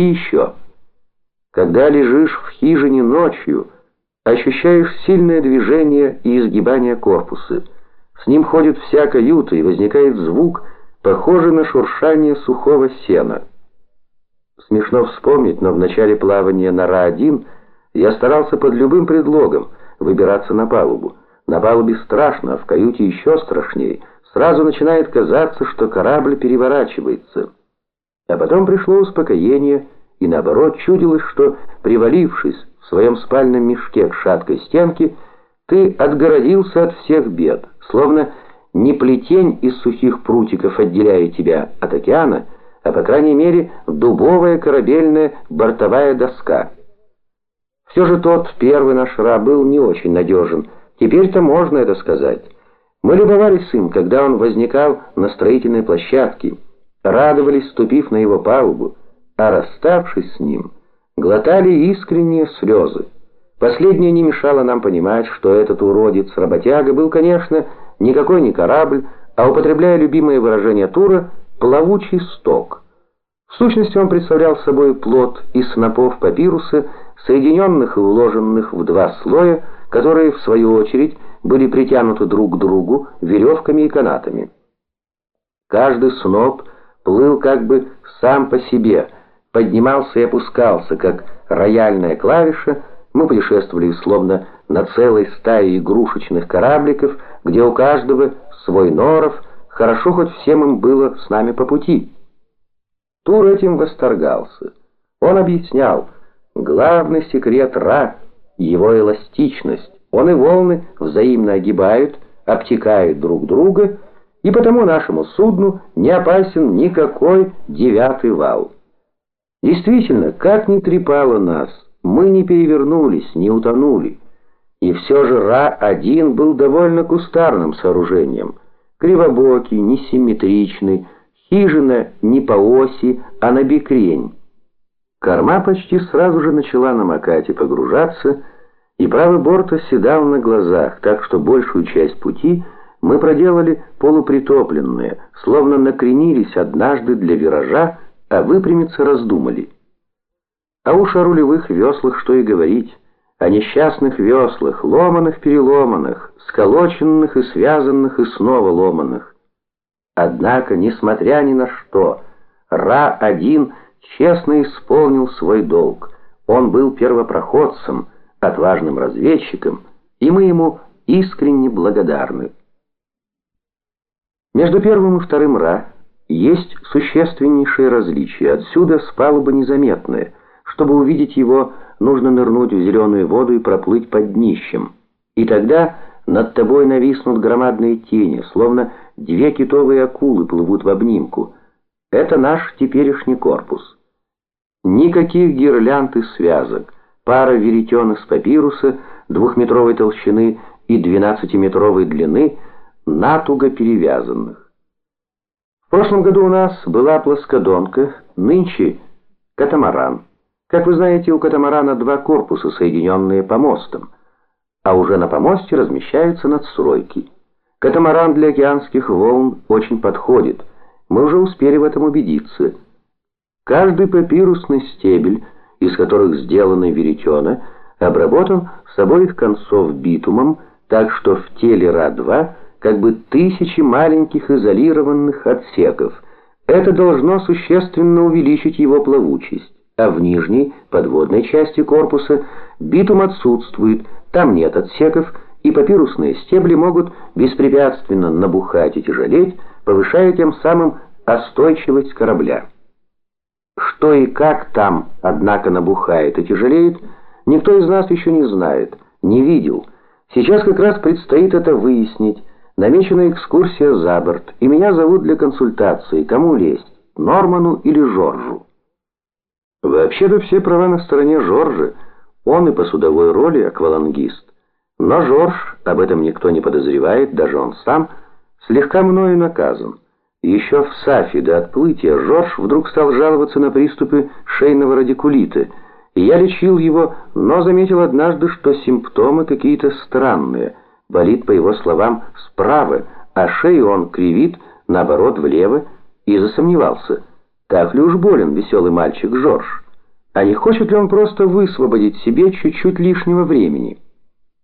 И еще. Когда лежишь в хижине ночью, ощущаешь сильное движение и изгибание корпуса. С ним ходит вся каюта, и возникает звук, похожий на шуршание сухого сена. Смешно вспомнить, но в начале плавания на Ра-1 я старался под любым предлогом выбираться на палубу. На палубе страшно, а в каюте еще страшнее. Сразу начинает казаться, что корабль переворачивается. А потом пришло успокоение, и наоборот чудилось, что, привалившись в своем спальном мешке к шаткой стенке, ты отгородился от всех бед, словно не плетень из сухих прутиков отделяет тебя от океана, а по крайней мере дубовая корабельная бортовая доска. Все же тот первый наш Ра был не очень надежен, теперь-то можно это сказать. Мы любовались им, когда он возникал на строительной площадке, радовались, ступив на его палубу, а расставшись с ним, глотали искренние слезы. Последнее не мешало нам понимать, что этот уродец-работяга был, конечно, никакой не корабль, а, употребляя любимое выражение Тура, плавучий сток. В сущности, он представлял собой плод из снопов папируса, соединенных и уложенных в два слоя, которые, в свою очередь, были притянуты друг к другу веревками и канатами. Каждый сноп плыл как бы сам по себе, поднимался и опускался, как рояльная клавиша, мы путешествовали словно на целой стае игрушечных корабликов, где у каждого свой норов, хорошо хоть всем им было с нами по пути. Тур этим восторгался. Он объяснял, главный секрет Ра — его эластичность. Он и волны взаимно огибают, обтекают друг друга, и потому нашему судну не опасен никакой девятый вал. Действительно, как ни трепало нас, мы не перевернулись, не утонули. И все же Ра-1 был довольно кустарным сооружением, кривобокий, несимметричный, хижина не по оси, а на бекрень. Корма почти сразу же начала намокать и погружаться, и правый борт оседал на глазах, так что большую часть пути мы проделали полупритопленные, словно накренились однажды для виража, а выпрямиться раздумали. А уж о рулевых веслах что и говорить, о несчастных веслах, ломаных-переломанных, сколоченных и связанных и снова ломаных. Однако, несмотря ни на что, Ра-1 честно исполнил свой долг. Он был первопроходцем, отважным разведчиком, и мы ему искренне благодарны. Между первым и вторым Ра есть существеннейшие различия, отсюда с палубы незаметные. Чтобы увидеть его, нужно нырнуть в зеленую воду и проплыть под днищем. И тогда над тобой нависнут громадные тени, словно две китовые акулы плывут в обнимку. Это наш теперешний корпус. Никаких гирлянд и связок, пара веретен из папируса двухметровой толщины и двенадцатиметровой длины, натуго перевязанных. В прошлом году у нас была плоскодонка, нынче катамаран. Как вы знаете, у катамарана два корпуса, соединенные помостом, а уже на помосте размещаются надстройки. Катамаран для океанских волн очень подходит. Мы уже успели в этом убедиться – Каждый папирусный стебель, из которых сделаны веретена, обработан с обоих концов битумом, так что в теле Ра-2 как бы тысячи маленьких изолированных отсеков. Это должно существенно увеличить его плавучесть. А в нижней, подводной части корпуса битум отсутствует, там нет отсеков, и папирусные стебли могут беспрепятственно набухать и тяжелеть, повышая тем самым остойчивость корабля. Что и как там, однако, набухает и тяжелеет, никто из нас еще не знает, не видел. Сейчас как раз предстоит это выяснить. Намечена экскурсия за борт, и меня зовут для консультации. Кому лезть, Норману или Жоржу? Вообще-то все права на стороне Жоржа. Он и по судовой роли аквалангист. Но Жорж, об этом никто не подозревает, даже он сам, слегка мною наказан. Еще в Сафи до отплытия Жорж вдруг стал жаловаться на приступы шейного радикулита, и я лечил его, но заметил однажды, что симптомы какие-то странные. Болит, по его словам, справа, а шею он кривит, наоборот, влево, и засомневался. Так ли уж болен веселый мальчик Жорж? А не хочет ли он просто высвободить себе чуть-чуть лишнего времени?